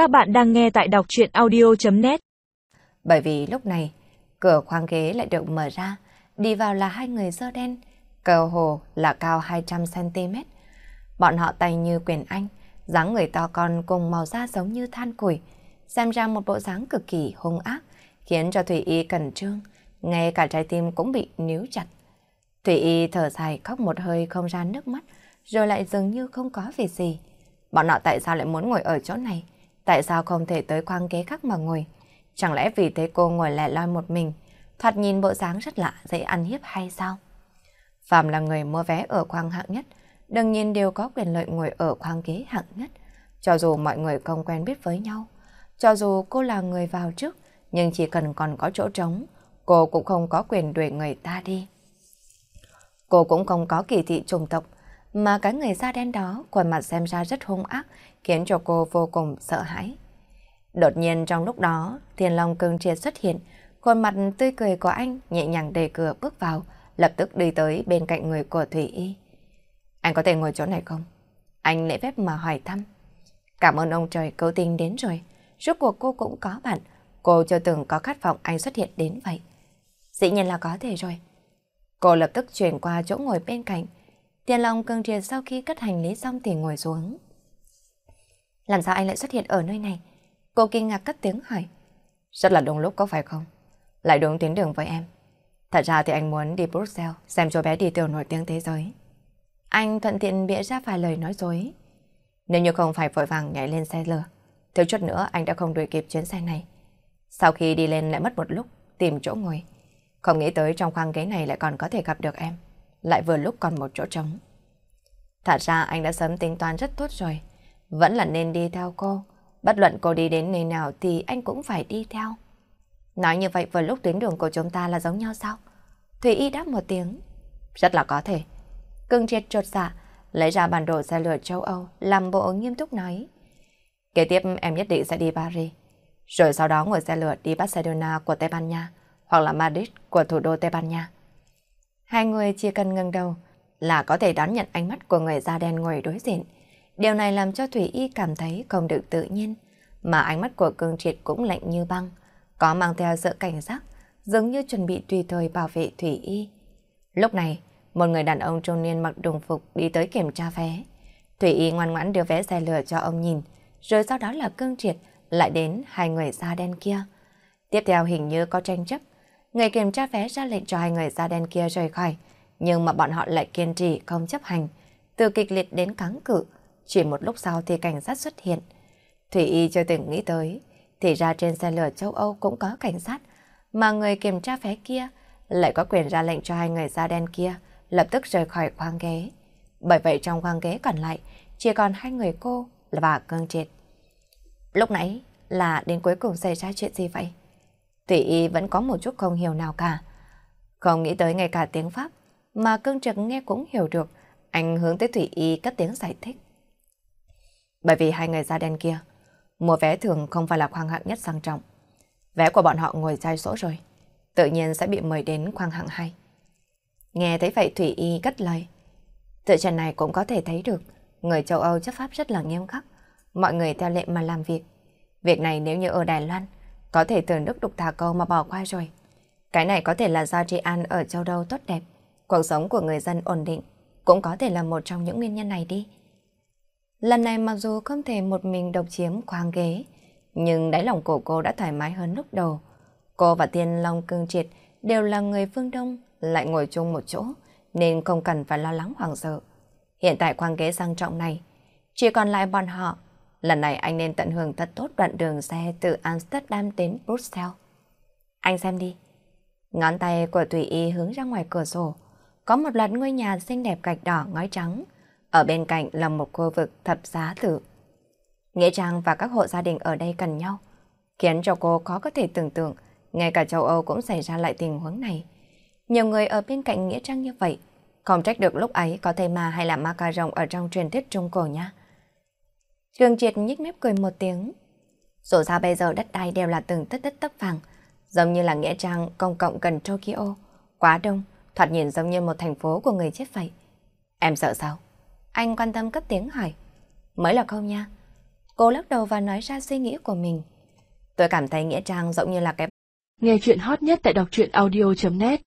Các bạn đang nghe tại đọc chuyện audio.net Bởi vì lúc này, cửa khoang ghế lại được mở ra, đi vào là hai người dơ đen, cờ hồ là cao 200cm. Bọn họ tay như quyền anh, dáng người to con cùng màu da giống như than củi, xem ra một bộ dáng cực kỳ hung ác, khiến cho Thủy Y cẩn trương, ngay cả trái tim cũng bị níu chặt. Thủy Y thở dài khóc một hơi không ra nước mắt, rồi lại dường như không có việc gì. Bọn họ tại sao lại muốn ngồi ở chỗ này? Tại sao không thể tới khoang ghế khác mà ngồi? Chẳng lẽ vì thế cô ngồi lẻ loi một mình, thoạt nhìn bộ dáng rất lạ, dễ ăn hiếp hay sao? Phạm là người mua vé ở khoang hạng nhất, đương nhiên đều có quyền lợi ngồi ở khoang ghế hạng nhất. Cho dù mọi người không quen biết với nhau, cho dù cô là người vào trước, nhưng chỉ cần còn có chỗ trống, cô cũng không có quyền đuổi người ta đi. Cô cũng không có kỳ thị trùng tộc, mà cái người da đen đó khuôn mặt xem ra rất hung ác, khiến cho cô vô cùng sợ hãi. Đột nhiên trong lúc đó, Thiên Long cương triệt xuất hiện, khuôn mặt tươi cười của anh nhẹ nhàng đẩy cửa bước vào, lập tức đi tới bên cạnh người của Thủy Y. Anh có thể ngồi chỗ này không? Anh lễ phép mà hỏi thăm. Cảm ơn ông trời cứu tinh đến rồi. Rốt cuộc cô cũng có bạn. Cô chưa từng có khát vọng anh xuất hiện đến vậy. Dĩ nhiên là có thể rồi. Cô lập tức chuyển qua chỗ ngồi bên cạnh. Tiền Long cương triệt sau khi cất hành lý xong thì ngồi xuống. Làm sao anh lại xuất hiện ở nơi này? Cô kinh ngạc cất tiếng hỏi. Rất là đúng lúc có phải không? Lại đúng tuyến đường với em. Thật ra thì anh muốn đi Brussels xem cho bé đi tiểu nổi tiếng thế giới. Anh thuận tiện bịa ra vài lời nói dối. Nếu như không phải vội vàng nhảy lên xe lửa, thiếu chút nữa anh đã không đuổi kịp chuyến xe này. Sau khi đi lên lại mất một lúc tìm chỗ ngồi. Không nghĩ tới trong khoang ghế này lại còn có thể gặp được em. Lại vừa lúc còn một chỗ trống. Thật ra anh đã sớm tính toán rất tốt rồi. Vẫn là nên đi theo cô. Bất luận cô đi đến nơi nào thì anh cũng phải đi theo. Nói như vậy vừa lúc tuyến đường của chúng ta là giống nhau sao? Thủy Y đáp một tiếng. Rất là có thể. Cưng triệt trột dạ, lấy ra bản đồ xe lửa châu Âu, làm bộ nghiêm túc nói. Kế tiếp em nhất định sẽ đi Paris. Rồi sau đó ngồi xe lửa đi Barcelona của Tây Ban Nha, hoặc là Madrid của thủ đô Tây Ban Nha. Hai người chỉ cần ngừng đầu là có thể đón nhận ánh mắt của người da đen ngồi đối diện. Điều này làm cho Thủy Y cảm thấy không được tự nhiên, mà ánh mắt của cương triệt cũng lạnh như băng, có mang theo sự cảnh giác, giống như chuẩn bị tùy thời bảo vệ Thủy Y. Lúc này, một người đàn ông trung niên mặc đồng phục đi tới kiểm tra vé. Thủy Y ngoan ngoãn đưa vé xe lửa cho ông nhìn, rồi sau đó là cương triệt, lại đến hai người da đen kia. Tiếp theo hình như có tranh chấp, người kiểm tra vé ra lệnh cho hai người da đen kia rời khỏi, nhưng mà bọn họ lại kiên trì không chấp hành, từ kịch liệt đến cắn cự. Chỉ một lúc sau thì cảnh sát xuất hiện. Thủy Y chưa từng nghĩ tới, thì ra trên xe lửa châu Âu cũng có cảnh sát, mà người kiểm tra vé kia lại có quyền ra lệnh cho hai người da đen kia lập tức rời khỏi khoang ghế. Bởi vậy trong khoang ghế còn lại chỉ còn hai người cô và cương triệt. Lúc nãy là đến cuối cùng xảy ra chuyện gì vậy? Thủy Y vẫn có một chút không hiểu nào cả. Không nghĩ tới ngay cả tiếng Pháp, mà cương trực nghe cũng hiểu được. Anh hướng tới Thủy Y cất tiếng giải thích. Bởi vì hai người da đen kia, mua vé thường không phải là khoang hạng nhất sang trọng. Vé của bọn họ ngồi sai số rồi. Tự nhiên sẽ bị mời đến khoang hạng 2. Nghe thấy vậy Thủy Y cất lời. Tự trần này cũng có thể thấy được, người châu Âu chấp pháp rất là nghiêm khắc. Mọi người theo lệ mà làm việc. Việc này nếu như ở Đài Loan có thể từ nước đục thả câu mà bỏ qua rồi. Cái này có thể là do trị an ở châu Đâu tốt đẹp, cuộc sống của người dân ổn định, cũng có thể là một trong những nguyên nhân này đi. Lần này mặc dù không thể một mình độc chiếm khoang ghế, nhưng đáy lòng của cô đã thoải mái hơn lúc đầu. Cô và Tiên Long Cương Triệt đều là người phương Đông, lại ngồi chung một chỗ, nên không cần phải lo lắng hoảng sợ. Hiện tại khoang ghế sang trọng này, chỉ còn lại bọn họ. Lần này anh nên tận hưởng thật tốt đoạn đường xe từ Amsterdam đến Brussels. Anh xem đi. Ngón tay của Thủy Y hướng ra ngoài cửa sổ. Có một loạt ngôi nhà xinh đẹp gạch đỏ ngói trắng. Ở bên cạnh là một khu vực thập giá tử. Nghĩa Trang và các hộ gia đình ở đây cần nhau, khiến cho cô khó có thể tưởng tượng ngay cả châu Âu cũng xảy ra lại tình huống này. Nhiều người ở bên cạnh Nghĩa Trang như vậy, không trách được lúc ấy có thầy ma hay là ma ca rồng ở trong truyền thuyết Trung Cổ nha. Trường Triệt nhích mép cười một tiếng. Dù sao bây giờ đất đai đều là từng tất tất tấp vàng, giống như là Nghĩa Trang công cộng gần Tokyo, quá đông, thoạt nhìn giống như một thành phố của người chết vậy. Em sợ sao? Anh quan tâm cất tiếng hỏi. Mới là không nha. Cô lắc đầu và nói ra suy nghĩ của mình. Tôi cảm thấy Nghĩa Trang giống như là cái... Nghe chuyện hot nhất tại đọc truyện audio.net